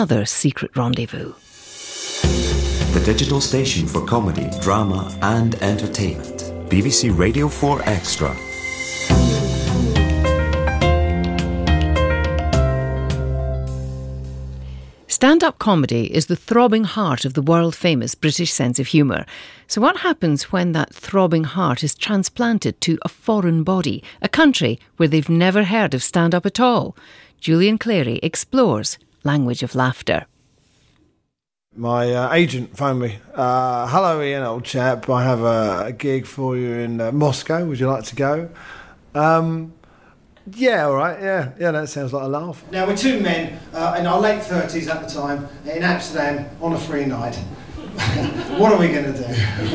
Another secret rendezvous. The digital station for comedy, drama, and entertainment. BBC Radio 4 Extra. Stand up comedy is the throbbing heart of the world famous British sense of humour. So, what happens when that throbbing heart is transplanted to a foreign body, a country where they've never heard of stand up at all? Julian Clary explores Language of Laughter. My uh, agent phoned me. Uh, Hello, Ian, old chap. I have a, a gig for you in uh, Moscow. Would you like to go? Um, yeah, all right. Yeah, yeah, that sounds like a laugh. Now, we're two men uh, in our late 30s at the time in Amsterdam on a free night. what are we going to do?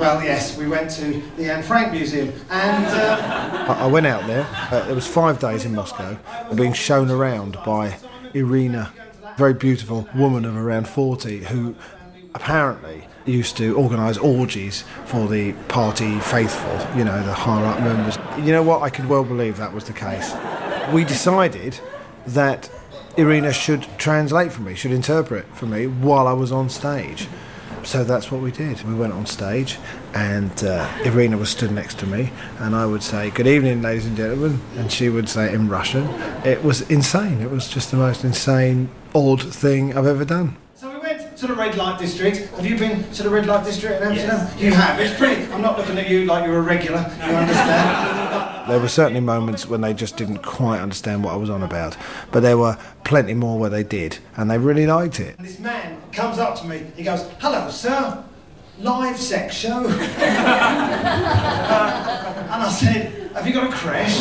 well, yes, we went to the Anne Frank Museum and. Uh, I, I went out there. Uh, it was five days in Moscow, being shown around by Irina, very beautiful woman of around 40 who apparently used to organise orgies for the party faithful, you know, the higher up members. You know what? I could well believe that was the case. We decided that Irina should translate for me, should interpret for me while I was on stage. So that's what we did. We went on stage, and uh, Irina was stood next to me, and I would say, Good evening, ladies and gentlemen, and she would say in Russian. It was insane. It was just the most insane, odd thing I've ever done. so we went to the red light district. Have you been to the red light district in Amsterdam? You have. It's pretty. I'm not looking at you like you're a regular. You understand? There were certainly moments when they just didn't quite understand what I was on about, but there were plenty more where they did, and they really liked it. And this man comes up to me. He goes, "Hello, sir. Live sex show." Uh, and I said, "Have you got a crash?"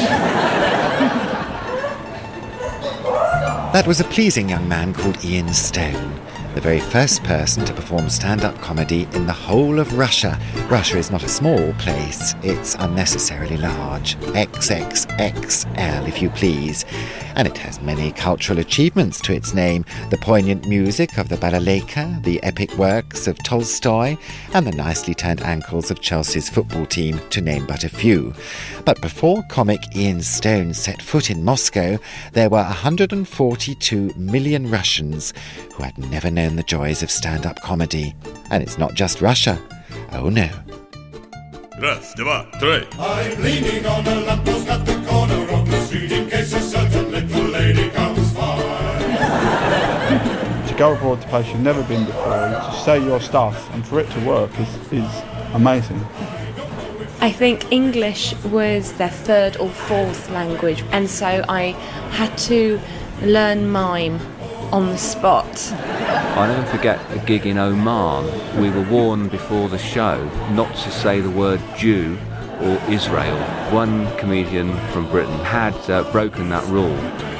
That was a pleasing young man called Ian Stone, the very first person to perform stand up comedy in the whole of Russia. Russia is not a small place, it's unnecessarily large. XXXL, if you please. And it has many cultural achievements to its name the poignant music of the balalaika, the epic works of Tolstoy, and the nicely turned ankles of Chelsea's football team, to name but a few. But before comic Ian Stone set foot in Moscow, there were 142 million Russians who had never known the joys of stand up comedy. And it's not just Russia. Oh no. Раз, два, три. I'm leaning on a lamppost at the corner of the street in case a certain little lady comes by. to go abroad to a place you've never been before, to say your stuff and for it to work is, is amazing. I think English was their third or fourth language, and so I had to learn mime on the spot. I'll never forget a gig in Oman. We were warned before the show not to say the word Jew or Israel. One comedian from Britain had uh, broken that rule.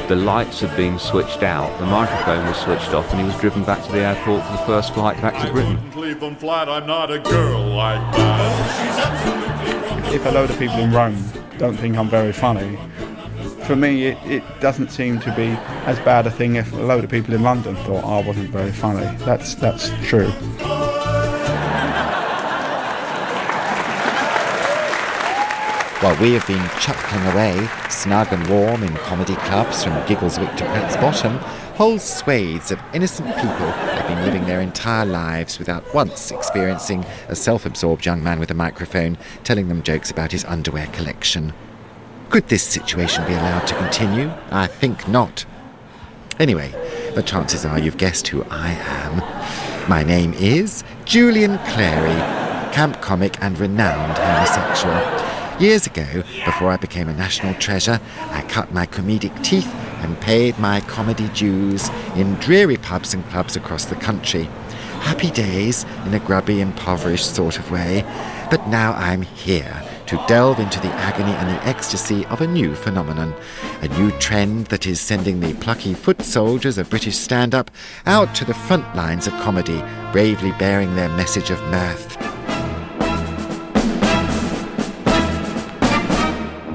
The lights had been switched out, the microphone was switched off, and he was driven back to the airport for the first flight back to Britain. Cleveland flat, I'm not a girl like that. If a load of people in Rome don't think I'm very funny, for me it, it doesn't seem to be as bad a thing if a load of people in London thought oh, I wasn't very funny. That's that's true. While we have been chuckling away, snug and warm in comedy clubs from Giggleswick to Pratt's Bottom, whole swathes of innocent people have been living their entire lives without once experiencing a self absorbed young man with a microphone telling them jokes about his underwear collection. Could this situation be allowed to continue? I think not. Anyway, the chances are you've guessed who I am. My name is Julian Clary, camp comic and renowned homosexual. Years ago, before I became a national treasure, I cut my comedic teeth and paid my comedy dues in dreary pubs and clubs across the country. Happy days in a grubby, impoverished sort of way. But now I'm here to delve into the agony and the ecstasy of a new phenomenon, a new trend that is sending the plucky foot soldiers of British stand up out to the front lines of comedy, bravely bearing their message of mirth.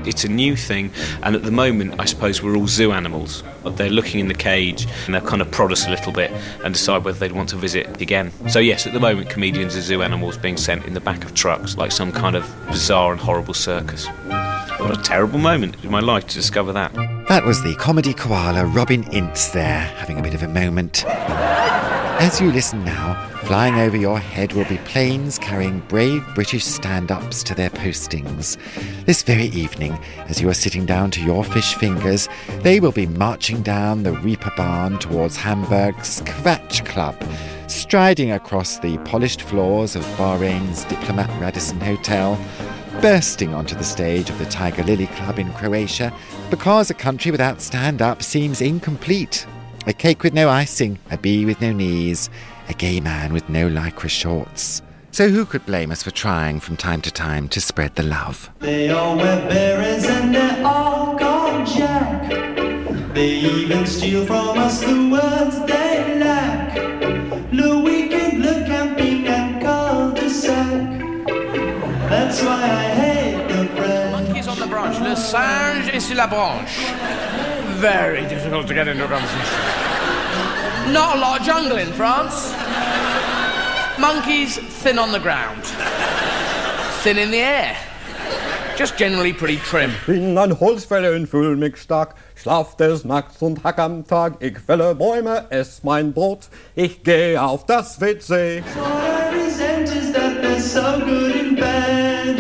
It's a new thing, and at the moment, I suppose we're all zoo animals. They're looking in the cage and they'll kind of prod us a little bit and decide whether they'd want to visit again. So, yes, at the moment, comedians are zoo animals being sent in the back of trucks like some kind of bizarre and horrible circus. What a terrible moment in my life to discover that. That was the comedy koala Robin Ince there, having a bit of a moment. As you listen now, flying over your head will be planes carrying brave British stand ups to their postings. This very evening, as you are sitting down to your fish fingers, they will be marching down the Reeperbahn towards Hamburg's Quatsch Club, striding across the polished floors of Bahrain's Diplomat Radisson Hotel, bursting onto the stage of the Tiger Lily Club in Croatia, because a country without stand up seems incomplete. A cake with no icing, a bee with no knees, a gay man with no lycra shorts. So who could blame us for trying from time to time to spread the love? They all wear berets and they're all gone jack. They even steal from us the words they lack. Le weekend, le camping and cul-de-sac. That's why I hate the French. Monkeys on the branch. Le singe est sur la branche. Very difficult to get into a conversation. Not a lot of jungle in France. Monkeys thin on the ground. Thin in the air. Just generally pretty trim. Bin ein Holzfäller und fühl mich stark. Schlaf des Nachts und hack am Tag. Ich fälle Bäume, ess mein Brot. Ich geh auf das WC. What I resent is that they're so good in bed.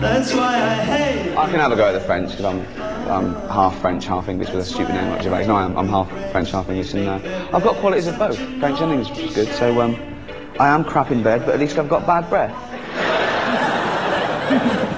That's why I hate. I can have a go at the French because I'm, I'm half French, half English with a stupid name like Gervais. No, I'm, I'm half French, half English, and uh, I've got qualities of both, French and English, which is good. So um, I am crap in bed, but at least I've got bad breath.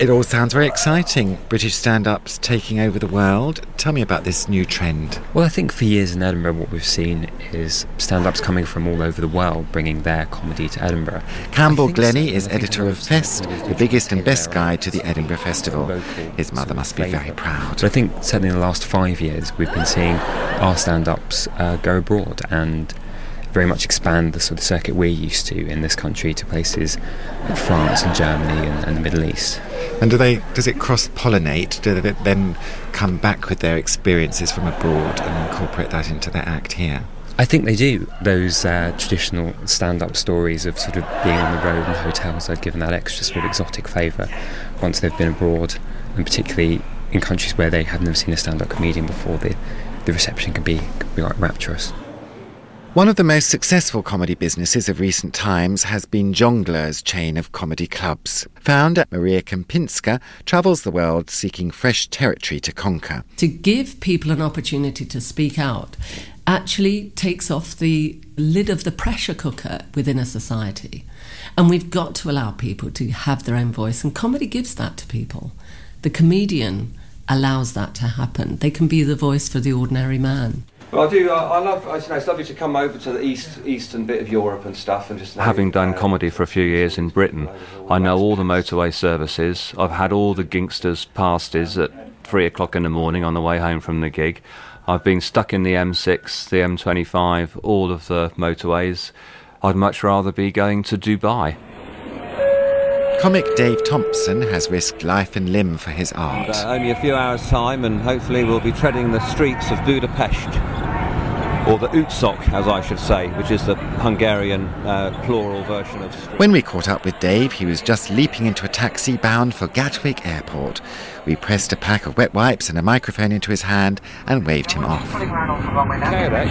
It all sounds very exciting. British stand ups taking over the world. Tell me about this new trend. Well, I think for years in Edinburgh, what we've seen is stand ups coming from all over the world bringing their comedy to Edinburgh. Campbell Glennie is editor of Fest, the biggest and best guide to the Edinburgh Festival. His mother must be very proud. But I think certainly in the last five years, we've been seeing our stand ups uh, go abroad and very much expand the sort of circuit we're used to in this country to places like France and Germany and, and the Middle East. And do they? Does it cross pollinate? Do they then come back with their experiences from abroad and incorporate that into their act here? I think they do. Those uh, traditional stand-up stories of sort of being on the road in hotels are given that extra sort of exotic flavour once they've been abroad, and particularly in countries where they have never seen a stand-up comedian before. The the reception can be can be like rapturous. One of the most successful comedy businesses of recent times has been Jongleurs chain of comedy clubs. Founder Maria Kempinska travels the world seeking fresh territory to conquer. To give people an opportunity to speak out actually takes off the lid of the pressure cooker within a society. And we've got to allow people to have their own voice, and comedy gives that to people. The comedian allows that to happen. They can be the voice for the ordinary man. Well, I do. I, I love. I, you know, it's lovely to come over to the east, eastern bit of Europe and stuff, and just Having done uh, comedy for a few years in Britain, I know all the motorway services. I've had all the Ginsters pasties at three o'clock in the morning on the way home from the gig. I've been stuck in the M6, the M25, all of the motorways. I'd much rather be going to Dubai. Comic Dave Thompson has risked life and limb for his art. Uh, only a few hours' time, and hopefully we'll be treading the streets of Budapest, or the Utsok, as I should say, which is the Hungarian uh, plural version of street. When we caught up with Dave, he was just leaping into a taxi bound for Gatwick Airport. We pressed a pack of wet wipes and a microphone into his hand and waved him off. Kerek,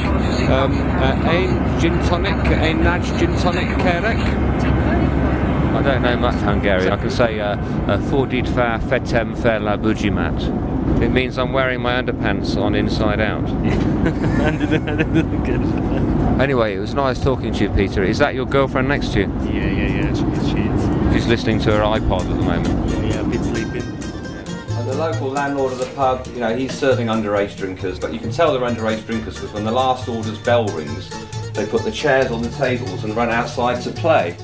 um, uh, ein gin tonic, ein nudge gin tonic, Kerek. I don't know much Hungarian. I can say uh, uh, Fordit fa fetem fer la bujimat. It means I'm wearing my underpants on inside out. anyway, it was nice talking to you, Peter. Is that your girlfriend next to you? Yeah, yeah, yeah. She, she is. She's listening to her iPod at the moment. Yeah, a bit sleeping. And the local landlord of the pub, you know, he's serving underage drinkers, but you can tell they're underage drinkers because when the last order's bell rings, they put the chairs on the tables and run outside to play.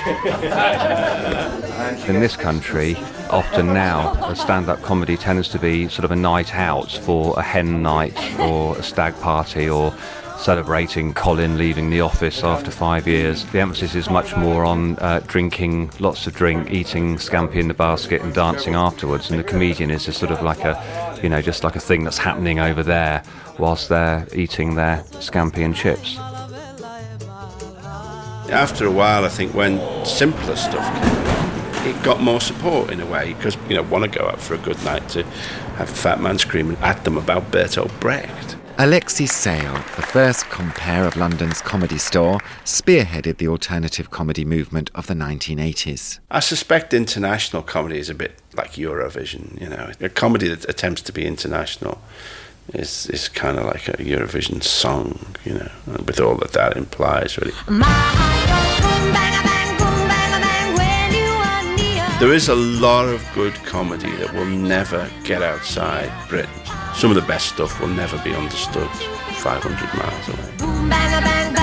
In this country, often now, a stand-up comedy tends to be sort of a night out for a hen night or a stag party or celebrating Colin leaving the office after five years. The emphasis is much more on uh, drinking lots of drink, eating scampi in the basket and dancing afterwards. And the comedian is just sort of like a, you know, just like a thing that's happening over there whilst they're eating their scampi and chips. After a while, I think when simpler stuff came, it got more support in a way because you know want to go out for a good night to have a fat man screaming at them about Bertolt Brecht. Alexei Sayle, the first compere of London's comedy store, spearheaded the alternative comedy movement of the 1980s. I suspect international comedy is a bit like Eurovision. You know, a comedy that attempts to be international is is kind of like a Eurovision song. You know, with all that that implies, really. There is a lot of good comedy that will never get outside Britain. Some of the best stuff will never be understood 500 miles away.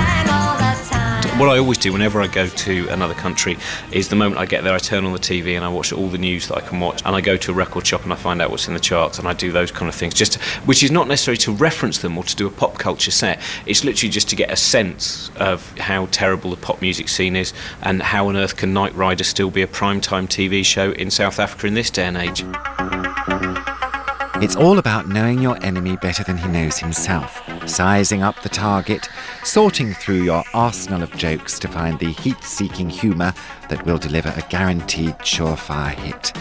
What I always do whenever I go to another country is the moment I get there, I turn on the TV and I watch all the news that I can watch, and I go to a record shop and I find out what's in the charts, and I do those kind of things. Just, which is not necessarily to reference them or to do a pop culture set. It's literally just to get a sense of how terrible the pop music scene is, and how on earth can Knight Rider still be a primetime TV show in South Africa in this day and age. It's all about knowing your enemy better than he knows himself, sizing up the target, sorting through your arsenal of jokes to find the heat seeking humour that will deliver a guaranteed surefire hit.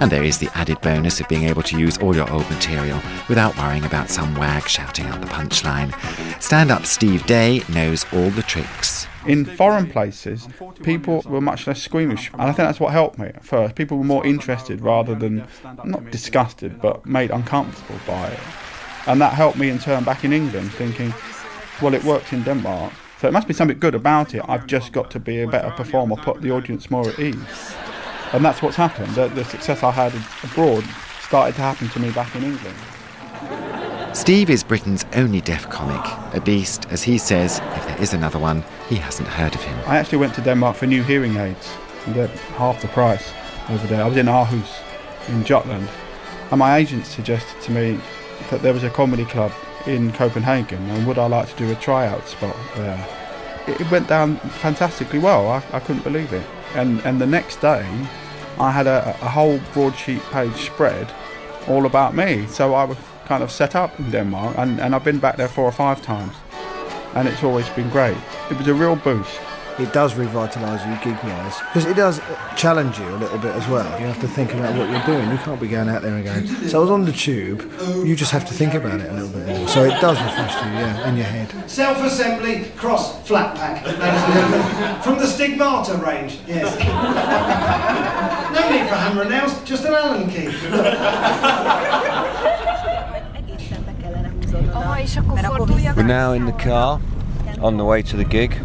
And there is the added bonus of being able to use all your old material without worrying about some wag shouting out the punchline. Stand up Steve Day knows all the tricks. In foreign places, people were much less squeamish, and I think that's what helped me at first. People were more interested rather than not disgusted, but made uncomfortable by it. And that helped me in turn back in England, thinking, well, it worked in Denmark, so it must be something good about it. I've just got to be a better performer, put the audience more at ease. And that's what's happened. The, the success I had abroad started to happen to me back in England. Steve is Britain's only deaf comic, at least, as he says, if there is another one, he hasn't heard of him. I actually went to Denmark for new hearing aids, and they're half the price over there. I was in Aarhus, in Jutland, and my agent suggested to me that there was a comedy club in Copenhagen, and would I like to do a tryout spot there? It went down fantastically well. I, I couldn't believe it. And and the next day, I had a, a whole broadsheet page spread all about me. So I was kind of set up in Denmark, and, and I've been back there four or five times, and it's always been great. It was a real boost. It does revitalise you gig wise because it does challenge you a little bit as well. You have to think about what you're doing. You can't be going out there and going. So I was on the tube. You just have to think about it a little bit more. So it does refresh you, yeah, in your head. Self-assembly cross flat pack, ladies and gentlemen. From the Stigmata range, yes. no need for hammer and nails, just an Allen key. We're now in the car on the way to the gig.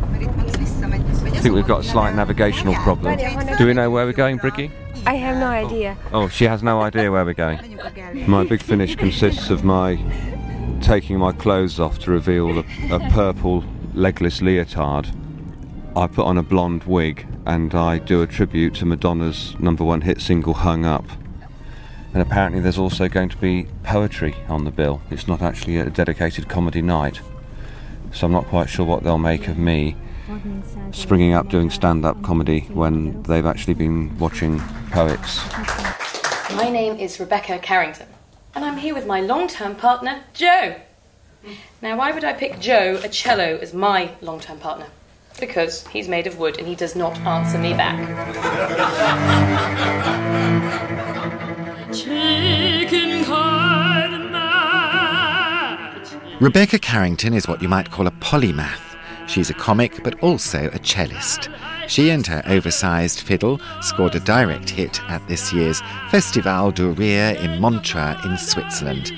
I think we've got a slight navigational problem. Do we know where we're going, Bricky? I have no idea. Oh, oh, she has no idea where we're going. My big finish consists of my taking my clothes off to reveal a, a purple legless leotard. I put on a blonde wig and I do a tribute to Madonna's number one hit single Hung Up. And apparently there's also going to be poetry on the bill. It's not actually a dedicated comedy night. So I'm not quite sure what they'll make of me springing up doing stand-up comedy when they've actually been watching poets. My name is Rebecca Carrington, and I'm here with my long term partner, Joe. Now, why would I pick Joe, a cello, as my long term partner? Because he's made of wood and he does not answer me back. Chicken card match. Rebecca Carrington is what you might call a polymath. She's a comic, but also a cellist. She and her oversized fiddle scored a direct hit at this year's Festival du Rire in Montreux in Switzerland.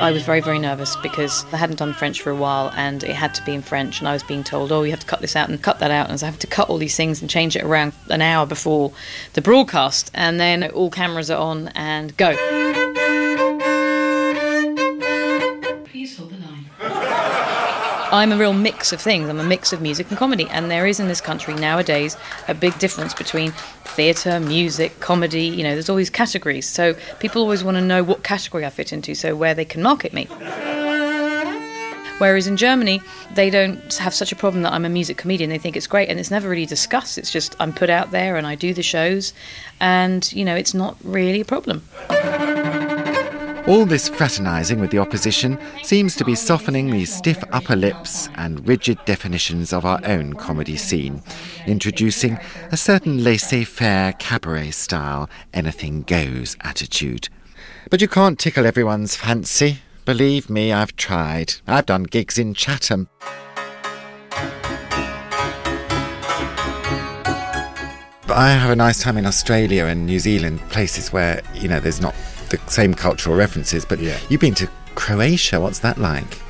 I was very, very nervous because I hadn't done French for a while and it had to be in French. And I was being told, oh, you have to cut this out and cut that out. And so I have to cut all these things and change it around an hour before the broadcast. And then all cameras are on and go. I'm a real mix of things. I'm a mix of music and comedy. And there is in this country nowadays a big difference between theatre, music, comedy. You know, there's all these categories. So people always want to know what category I fit into, so where they can market me. Whereas in Germany, they don't have such a problem that I'm a music comedian. They think it's great, and it's never really discussed. It's just I'm put out there and I do the shows, and you know, it's not really a problem. All this fraternising with the opposition seems to be softening the stiff upper lips and rigid definitions of our own comedy scene, introducing a certain laissez faire cabaret style, anything goes attitude. But you can't tickle everyone's fancy. Believe me, I've tried. I've done gigs in Chatham. But I have a nice time in Australia and New Zealand, places where, you know, there's not the same cultural references. But yeah. you've been to Croatia. What's that like?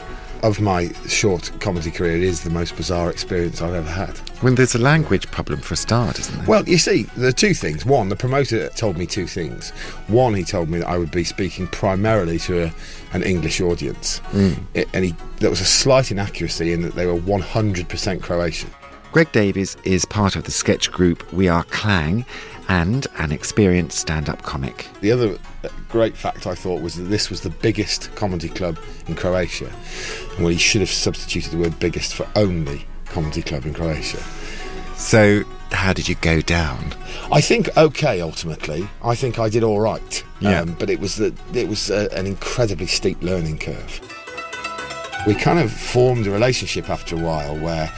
Of my short comedy career, it is the most bizarre experience I've ever had. When there's a language problem for a start, isn't there? Well, you see, there are two things. One, the promoter told me two things. One, he told me that I would be speaking primarily to a, an English audience, Mm. It- and he, there was a slight inaccuracy in that they were 100% Croatian. Greg Davies is part of the sketch group We Are Clang and an experienced stand up comic. The other great fact I thought was that this was the biggest comedy club in Croatia, and well, he should have substituted the word biggest for only comedy club in Croatia. So, how did you go down? I think okay. Ultimately, I think I did all right. Yeah. Um, but it was the, it was uh an incredibly steep learning curve. We kind of formed a relationship after a while where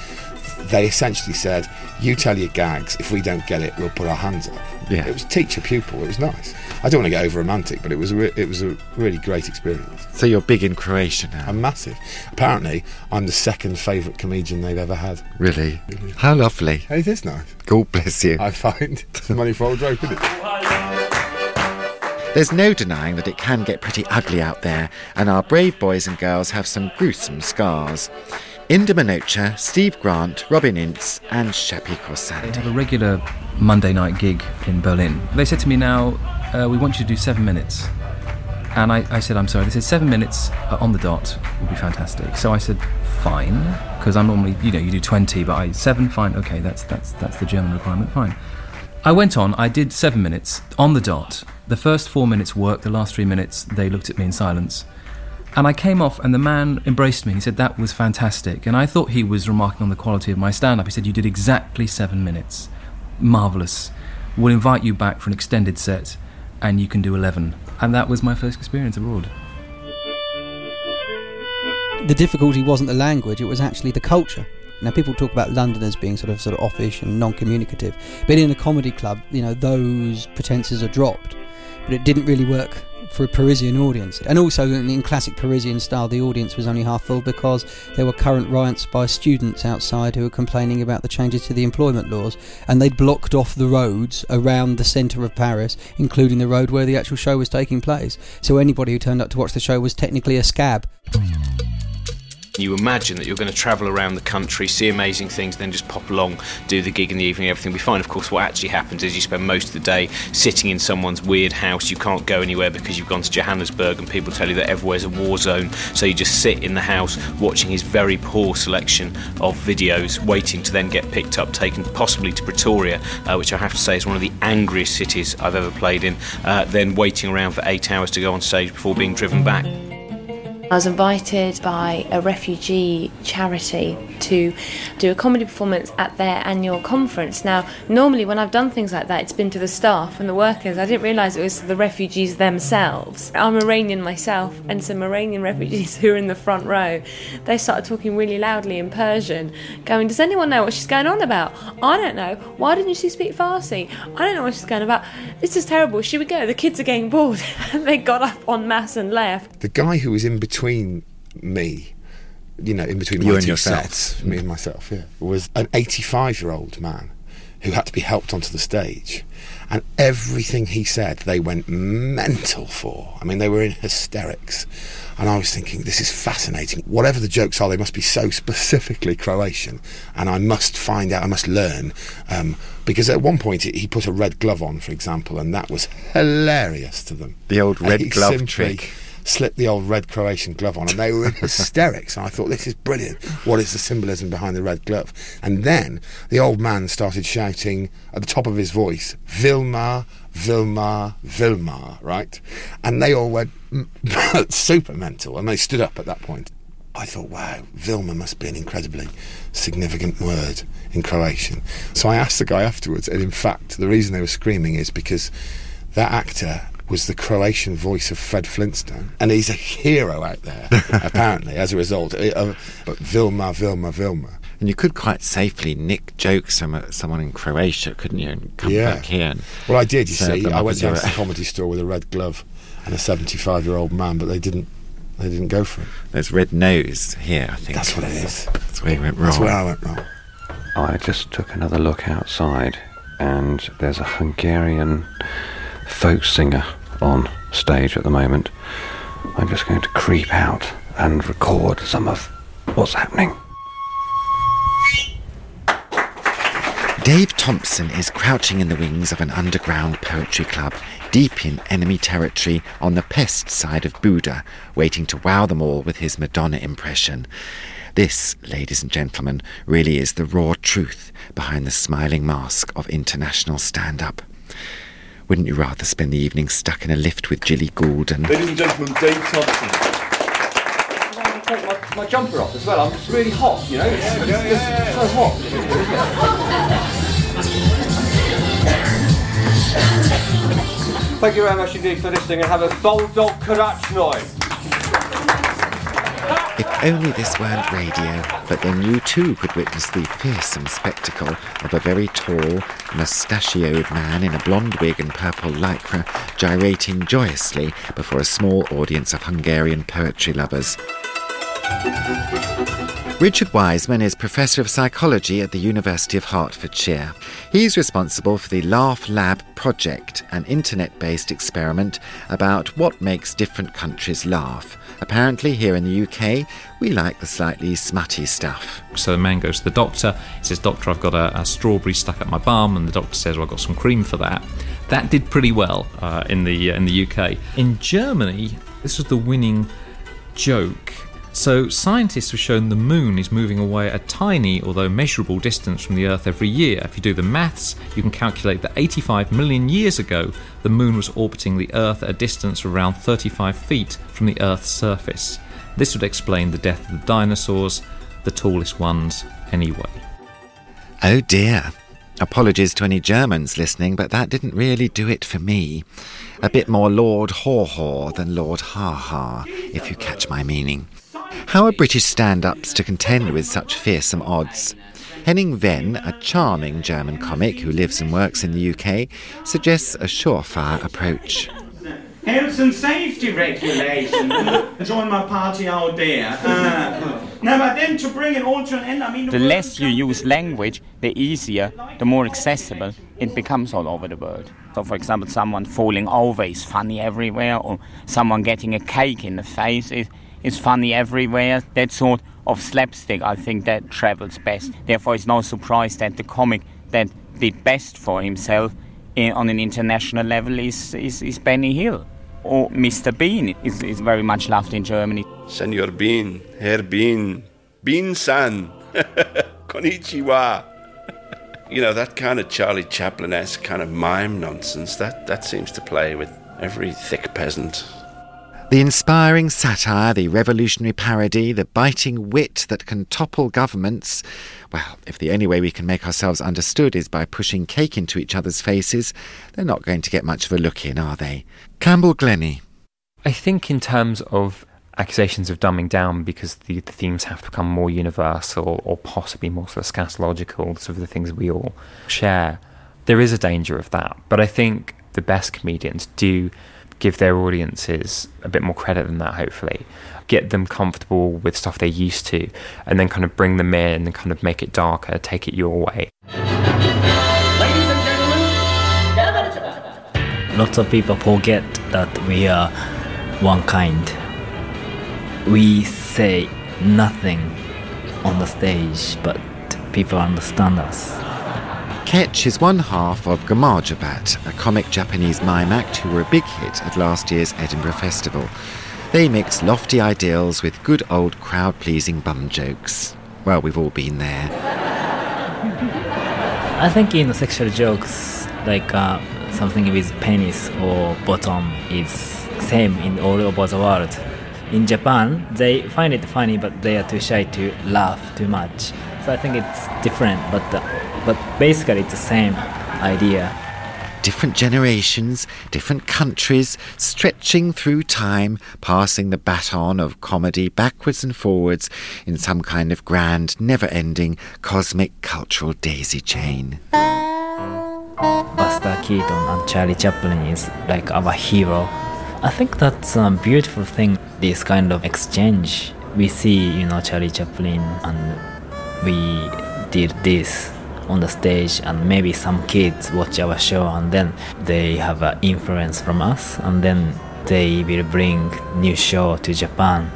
they essentially said, "You tell your gags. If we don't get it, we'll put our hands up." Yeah. It was teacher pupil. It was nice. I don't want to get over romantic, but it was a re- it was a really great experience. So you're big in Croatia now? I'm massive. Apparently, I'm the second favourite comedian they've ever had. Really? How lovely. It is nice. God bless you. I find money for old joke, isn't it? There's no denying that it can get pretty ugly out there, and our brave boys and girls have some gruesome scars. Inder Manocha, Steve Grant, Robin Ince, and Shappi Khorsandi. have a regular Monday night gig in Berlin. They said to me now, uh, we want you to do seven minutes. And I, I said, I'm sorry. They said seven minutes uh, on the dot would be fantastic. So I said, fine, because I'm normally, you know, you do 20, but I, seven, fine, okay, that's, that's, that's the German requirement, fine. I went on, I did seven minutes on the dot. The first four minutes worked, the last three minutes, they looked at me in silence. And I came off, and the man embraced me. He said, That was fantastic. And I thought he was remarking on the quality of my stand up. He said, You did exactly seven minutes. Marvellous. We'll invite you back for an extended set, and you can do 11. And that was my first experience abroad. the difficulty wasn't the language; it was actually the culture. Now, people talk about Londoners being sort of sort of offish and non-communicative, but in a comedy club, you know, those pretenses are dropped. But it didn't really work for a Parisian audience, and also in, classic Parisian style, the audience was only half full because there were current riots by students outside who were complaining about the changes to the employment laws, and they'd blocked off the roads around the centre of Paris, including the road where the actual show was taking place. So anybody who turned up to watch the show was technically a scab. You imagine that you're going to travel around the country, see amazing things, then just pop along, do the gig in the evening, everything. will be fine. of course, what actually happens is you spend most of the day sitting in someone's weird house. You can't go anywhere because you've gone to Johannesburg and people tell you that everywhere's a war zone. So you just sit in the house watching his very poor selection of videos, waiting to then get picked up, taken possibly to Pretoria, uh, which I have to say is one of the angriest cities I've ever played in, uh, then waiting around for eight hours to go on stage before being driven back. I was invited by a refugee charity to do a comedy performance at their annual conference. Now, normally when I've done things like that, it's been to the staff and the workers. I didn't realise it was the refugees themselves. I'm Iranian myself, and some Iranian refugees who are in the front row, they started talking really loudly in Persian, going, Does anyone know what she's going on about? I don't know. Why didn't she speak Farsi? I don't know what she's going about. This is terrible. Should we go? The kids are getting bored. they got up en masse and left. The guy who was in between me, you know, in between You my and two yourself. sets, me and myself, yeah, was an 85 year old man who had to be helped onto the stage. And everything he said, they went mental for. I mean, they were in hysterics. And I was thinking, this is fascinating. Whatever the jokes are, they must be so specifically Croatian. And I must find out, I must learn. Um, because at one point, he put a red glove on, for example, and that was hilarious to them. The old red glove simply trick. Slipped the old red Croatian glove on, and they were in hysterics. And I thought, this is brilliant. What is the symbolism behind the red glove? And then the old man started shouting at the top of his voice, Vilma, Vilma, Vilma, right? And they all went super mental, and they stood up at that point. I thought, wow, Vilma must be an incredibly significant word in Croatian. So I asked the guy afterwards, and in fact, the reason they were screaming is because that actor was the Croatian voice of Fred Flintstone, and he's a hero out there. apparently, as a result. Uh, but Vilma, Vilma, Vilma. And you could quite safely nick jokes from uh, someone in Croatia, couldn't you? And come Yeah. back here. And Well, I did. You see, I went down to the comedy store with a red glove and a seventy-five-year-old man, but they didn't. They didn't go for it. There's red nose here, I think. That's what it is. That's where you went wrong. That's where I went wrong. I just took another look outside, and there's a Hungarian folk singer on stage at the moment. I'm just going to creep out and record some of what's happening. Dave Thompson is crouching in the wings of an underground poetry club, deep in enemy territory on the pest side of Buda, waiting to wow them all with his Madonna impression. This, ladies and gentlemen, really is the raw truth behind the smiling mask of international stand up. Wouldn't you rather spend the evening stuck in a lift with Gilly Gould and. Ladies and gentlemen, Dave Thompson. I take my, my jumper off as well. I'm just really hot, you know. It's, it's- it's so hot. Thank you very much indeed for listening and have a bulldog karachnoi. If only this weren't radio, but then you too could witness the fearsome spectacle of a very tall, mustachioed man in a blonde wig and purple lycra gyrating joyously before a small audience of Hungarian poetry lovers. Richard Wiseman is Professor of Psychology at the University of Hertfordshire. He's responsible for the Laugh Lab project, an internet based experiment about what makes different countries laugh. Apparently, here in the UK, we like the slightly smutty stuff. So the man goes to the doctor. He says, "Doctor, I've got a, a strawberry stuck up my bum," and the doctor says, "Well, I've got some cream for that." That did pretty well uh, in the uh, in the UK. In Germany, this was the winning joke. So scientists have shown the moon is moving away a tiny, although measurable, distance from the Earth every year. If you do the maths, you can calculate that 85 million years ago, the moon was orbiting the Earth at a distance of around 35 feet from the Earth's surface. This would explain the death of the dinosaurs, the tallest ones, anyway. Oh dear. Apologies to any Germans listening, but that didn't really do it for me. A bit more Lord Haw Haw than Lord Ha Ha, if you catch my meaning. How are British stand ups to contend with such fearsome odds? Henning Wehn, a charming German comic who lives and works in the UK, suggests a surefire approach. Health and safety regulation. Join my party out there. Uh, no, but then to bring it all to an end, I mean, The less you use language, the easier, the more accessible it becomes all over the world. So, for example, someone falling over is funny everywhere, or someone getting a cake in the face is, is funny everywhere. That sort of slapstick, I think, that travels best. Therefore, it's no surprise that the comic that did best for himself in, on an international level is, is, is Benny Hill. Or Mr. Bean is, is very much loved in Germany. Senor Bean, Herr Bean, Bean san, konnichiwa. you know, that kind of Charlie Chaplin esque kind of mime nonsense, that, that seems to play with every thick peasant. The inspiring satire, the revolutionary parody, the biting wit that can topple governments. Well, if the only way we can make ourselves understood is by pushing cake into each other's faces, they're not going to get much of a look in, are they? Campbell Glennie. I think in terms of accusations of dumbing down because the, the themes have become more universal or possibly more sort of scatological, sort of the things we all share, there is a danger of that. But I think the best comedians do give their audiences a bit more credit than that, hopefully. Get them comfortable with stuff they're used to, and then kind of bring them in and kind of make it darker, take it your way. Lots of people forget that we are one kind. We say nothing on the stage, but people understand us. Ketch is one half of Gamarjobat, a comic Japanese mime act who were a big hit at last year's Edinburgh Festival. They mix lofty ideals with good old crowd pleasing bum jokes. Well, we've all been there. I think in sexual jokes, like uh, something with penis or bottom is same in all over the world. In Japan, they find it funny, but they are too shy to laugh too much. So I think it's different, but uh, but basically it's the same idea. different generations, different countries, stretching through time, passing the baton of comedy backwards and forwards in some kind of grand, never ending, cosmic cultural daisy chain. Buster Keaton and Charlie Chaplin is like our hero. I think that's a beautiful thing. This kind of exchange. We see, you know, Charlie Chaplin, and we did this on the stage, and maybe some kids watch our show, and then they have an influence from us, and then they will bring new show to Japan,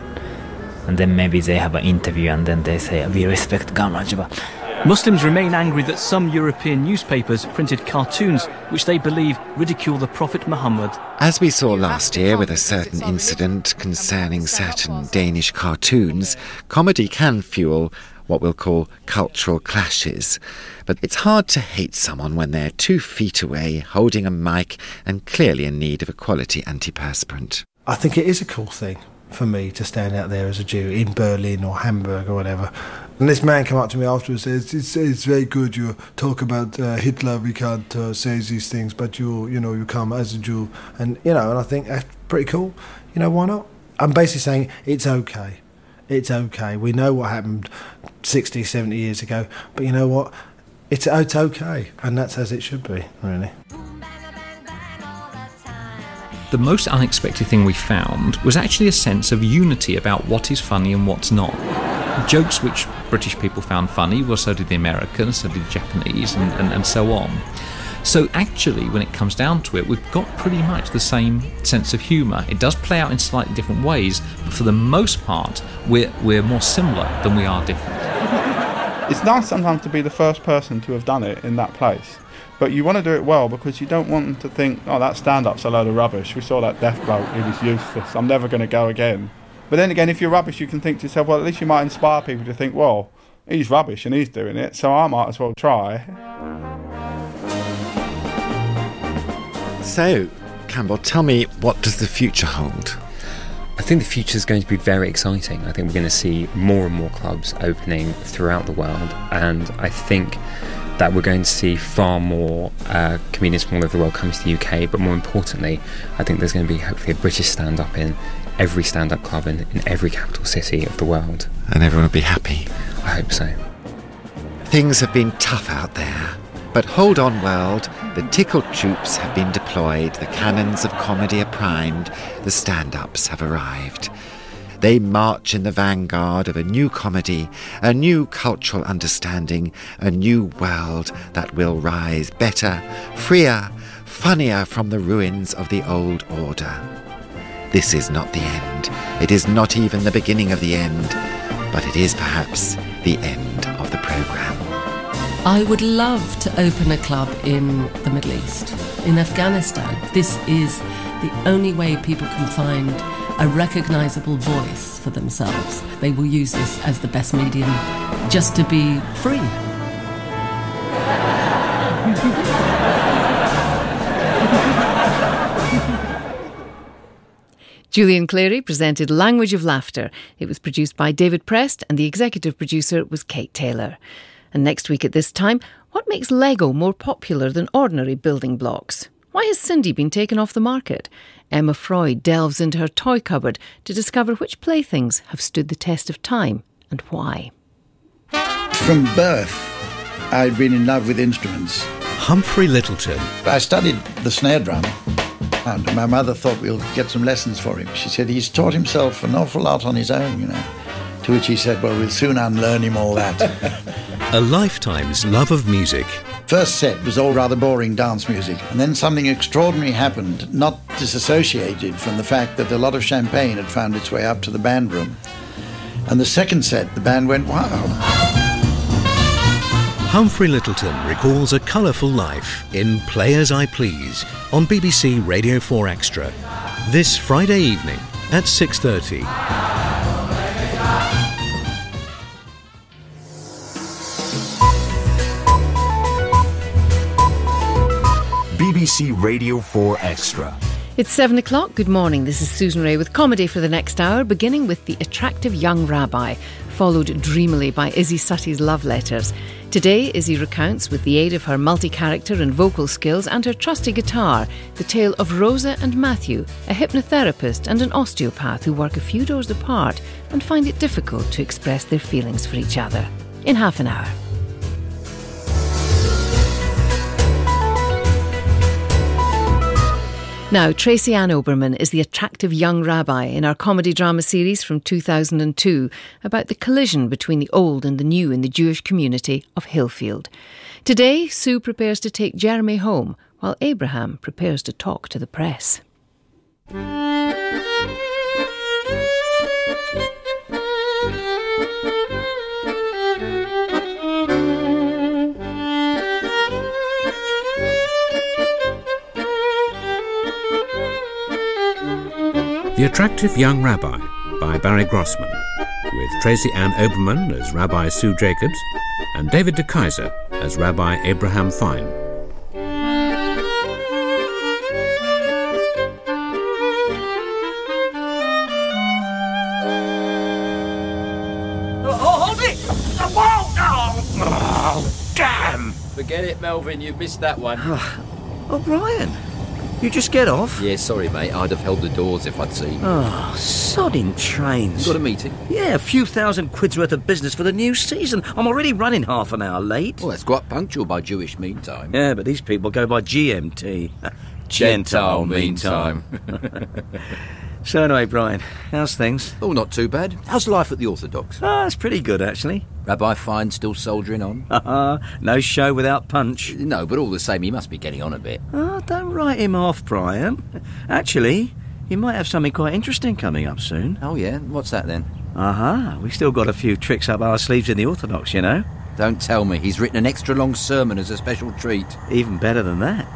and then maybe they have an interview, and then they say we respect Gamarjobat. Muslims remain angry that some European newspapers printed cartoons which they believe ridicule the Prophet Muhammad. As we saw last year with a certain incident concerning certain Danish cartoons, comedy can fuel what we'll call cultural clashes. But it's hard to hate someone when they're two feet away, holding a mic, and clearly in need of a quality antiperspirant. I think it is a cool thing for me to stand out there as a Jew in Berlin or Hamburg or whatever. And this man came up to me afterwards and says, it's, it's very good you talk about uh, Hitler, we can't uh, say these things, but you, you know, you come as a Jew. And, you know, and I think that's pretty cool. You know, why not? I'm basically saying it's okay. It's okay. We know what happened 60, 70 years ago, but you know what? It's, it's okay. And that's as it should be, really. The most unexpected thing we found was actually a sense of unity about what is funny and what's not. Jokes which British people found funny, well, so did the Americans, so did the Japanese, and, and, and so on. So, actually, when it comes down to it, we've got pretty much the same sense of humour. It does play out in slightly different ways, but for the most part, we're, we're more similar than we are different. It's nice sometimes to be the first person to have done it in that place. But you want to do it well because you don't want them to think, oh, that stand up's a load of rubbish. We saw that deaf bloke, he was useless. I'm never going to go again. But then again, if you're rubbish, you can think to yourself, well, at least you might inspire people to think, well, he's rubbish and he's doing it, so I might as well try. So, Campbell, tell me, what does the future hold? I think the future is going to be very exciting. I think we're going to see more and more clubs opening throughout the world, and I think that we're going to see far more uh, comedians from all over the world coming to the UK. But more importantly, I think there's going to be hopefully a British stand up in every stand up club in, in every capital city of the world. And everyone will be happy. I hope so. Things have been tough out there. But hold on, world. The tickled troops have been deployed, the cannons of comedy are primed, the stand ups have arrived. They march in the vanguard of a new comedy, a new cultural understanding, a new world that will rise better, freer, funnier from the ruins of the old order. This is not the end. It is not even the beginning of the end, but it is perhaps the end. I would love to open a club in the Middle East, in Afghanistan. This is the only way people can find a recognizable voice for themselves. They will use this as the best medium just to be free. Julian Clary presented Language of Laughter. It was produced by David Prest, and the executive producer was Kate Taylor. And next week at this time, what makes Lego more popular than ordinary building blocks? Why has Sindy been taken off the market? Emma Freud delves into her toy cupboard to discover which playthings have stood the test of time and why. From birth, I'd been in love with instruments. Humphrey Lyttelton. I studied the snare drum, and my mother thought we'll get some lessons for him. She said he's taught himself an awful lot on his own, you know. To which he said, Well, we'll soon unlearn him all that. A lifetime's love of music. First set was all rather boring dance music, and then something extraordinary happened, not disassociated from the fact that a lot of champagne had found its way up to the band room. And the second set, the band went wild. Humphrey Lyttelton recalls a colourful life in Play As I Please on BBC Radio 4 Extra this Friday evening at 6:30. BBC Radio 4 Extra. It's seven o'clock. Good morning. This is Susan Rae with comedy for the next hour, beginning with The Attractive Young Rabbi, followed dreamily by Izzy Suttie's Love Letters. Today, Izzy recounts, with the aid of her multi character and vocal skills and her trusty guitar, the tale of Rosa and Matthew, a hypnotherapist and an osteopath who work a few doors apart and find it difficult to express their feelings for each other. In half an hour. Now, Tracy Ann Oberman is the attractive young rabbi in our comedy drama series from 2002 about the collision between the old and the new in the Jewish community of Hillfield. Today, Sue prepares to take Jeremy home, while Abraham prepares to talk to the press. The Attractive Young Rabbi by Barry Grossman, with Tracy Ann Oberman as Rabbi Sue Jacobs and David de Keyser as Rabbi Abraham Fine. Oh, hold it! Oh, oh, damn! Forget it, Melvin. You've missed that one. Oh, Brian, you just get off? yeah, sorry, mate. I'd have held the doors if I'd seen. you. Ah, oh, sodding trains. You Got a meeting? Yeah, a few thousand quid's worth of business for the new season. I'm already running half an hour late. Well, that's quite punctual by Jewish meantime. Yeah, but these people go by GMT. Gentile meantime. so anyway, Brian, how's things? Oh, not too bad. How's life at the Orthodox? Ah, it's pretty good, actually. Rabbi Fine still soldiering on? Uh-huh. no show without punch. No, but all the same, he must be getting on a bit. Oh, don't write him off, Brian. Actually, he might have something quite interesting coming up soon. Oh, yeah? What's that then? Uh-huh. We still got a few tricks up our sleeves in the Orthodox, you know. Don't tell me. He's written an extra long sermon as a special treat. Even better than that.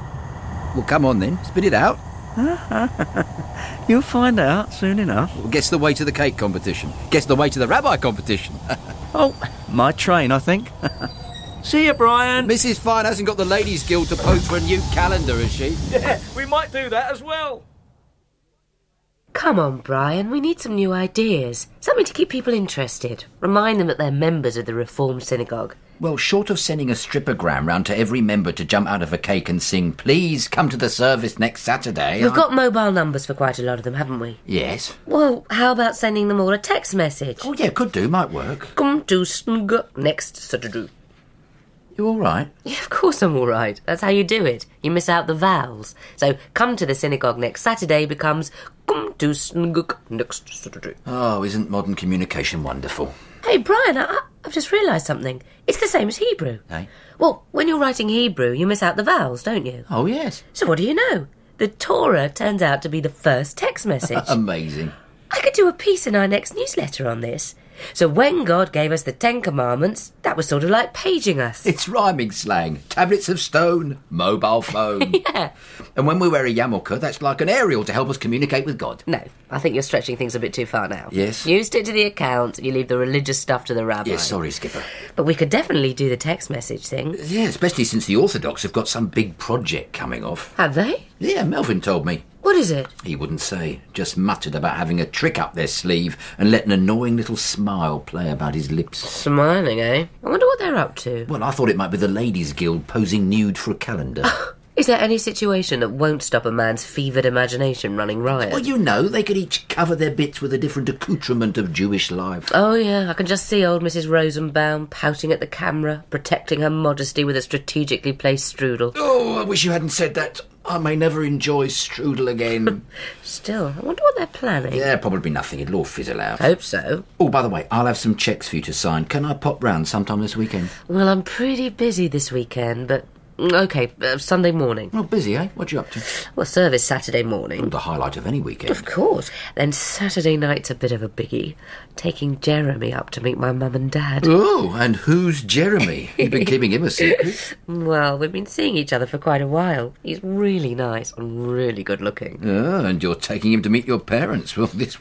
Well, come on then. Spit it out. You'll find out soon enough. Well, guess the way to the cake competition. Guess the way to the rabbi competition. Oh, my train, I think. See you, Brian. Mrs. Fine hasn't got the Ladies Guild to pose for a new calendar, has she? Yeah, we might do that as well. Come on, Brian, we need some new ideas. Something to keep people interested. Remind them that they're members of the Reformed Synagogue. Well, short of sending a strippogram round to every member to jump out of a cake and sing, please come to the service next Saturday. We've I- got mobile numbers for quite a lot of them, haven't we? Yes. Well, how about sending them all a text message? Oh, yeah, could do, might work. Come to Snug next Saturday. You all right? Yeah, of course I'm all right. That's how you do it. You miss out the vowels. So, come to the synagogue next Saturday becomes come to Snug next Saturday. Oh, isn't modern communication wonderful? Hey, Brian, I, I've just realised something. It's the same as Hebrew. Eh? Well, when you're writing Hebrew, you miss out the vowels, don't you? Oh, yes. So what do you know? The Torah turns out to be the first text message. Amazing. I could do a piece in our next newsletter on this. So when God gave us the Ten Commandments, that was sort of like paging us. It's rhyming slang. Tablets of stone, mobile phone. yeah. And when we wear a yarmulke, that's like an aerial to help us communicate with God. No, I think you're stretching things a bit too far now. Yes? You stick to the account, you leave the religious stuff to the rabbi. Yes, sorry, Skipper. But we could definitely do the text message thing. Yeah, especially since the Orthodox have got some big project coming off. Have they? Yeah, Melvin told me. What is it? He wouldn't say, just muttered about having a trick up their sleeve and let an annoying little smile play about his lips. Smiling, eh? I wonder what they're up to. Well, I thought it might be the Ladies Guild posing nude for a calendar. Is there any situation that won't stop a man's fevered imagination running riot? well, you know, they could each cover their bits with a different accoutrement of Jewish life. Oh, yeah, I can just see old Mrs. Rosenbaum pouting at the camera, protecting her modesty with a strategically placed strudel. Oh, I wish you hadn't said that. I may never enjoy strudel again. Still, I wonder what they're planning. yeah, probably nothing. It'll all fizzle out. Hope so. Oh, by the way, I'll have some checks for you to sign. Can I pop round sometime this weekend? Well, I'm pretty busy this weekend, but. Mm, Okay, uh, Sunday morning. Oh, busy, eh? What are you up to? Well, service Saturday morning. The highlight of any weekend. Of course. Then Saturday night's a bit of a biggie. Taking Jeremy up to meet my mum and dad. Oh, and who's Jeremy? You've been keeping him a secret. Well, we've been seeing each other for quite a while. He's really nice and really good looking. Ah, and you're taking him to meet your parents. Well, this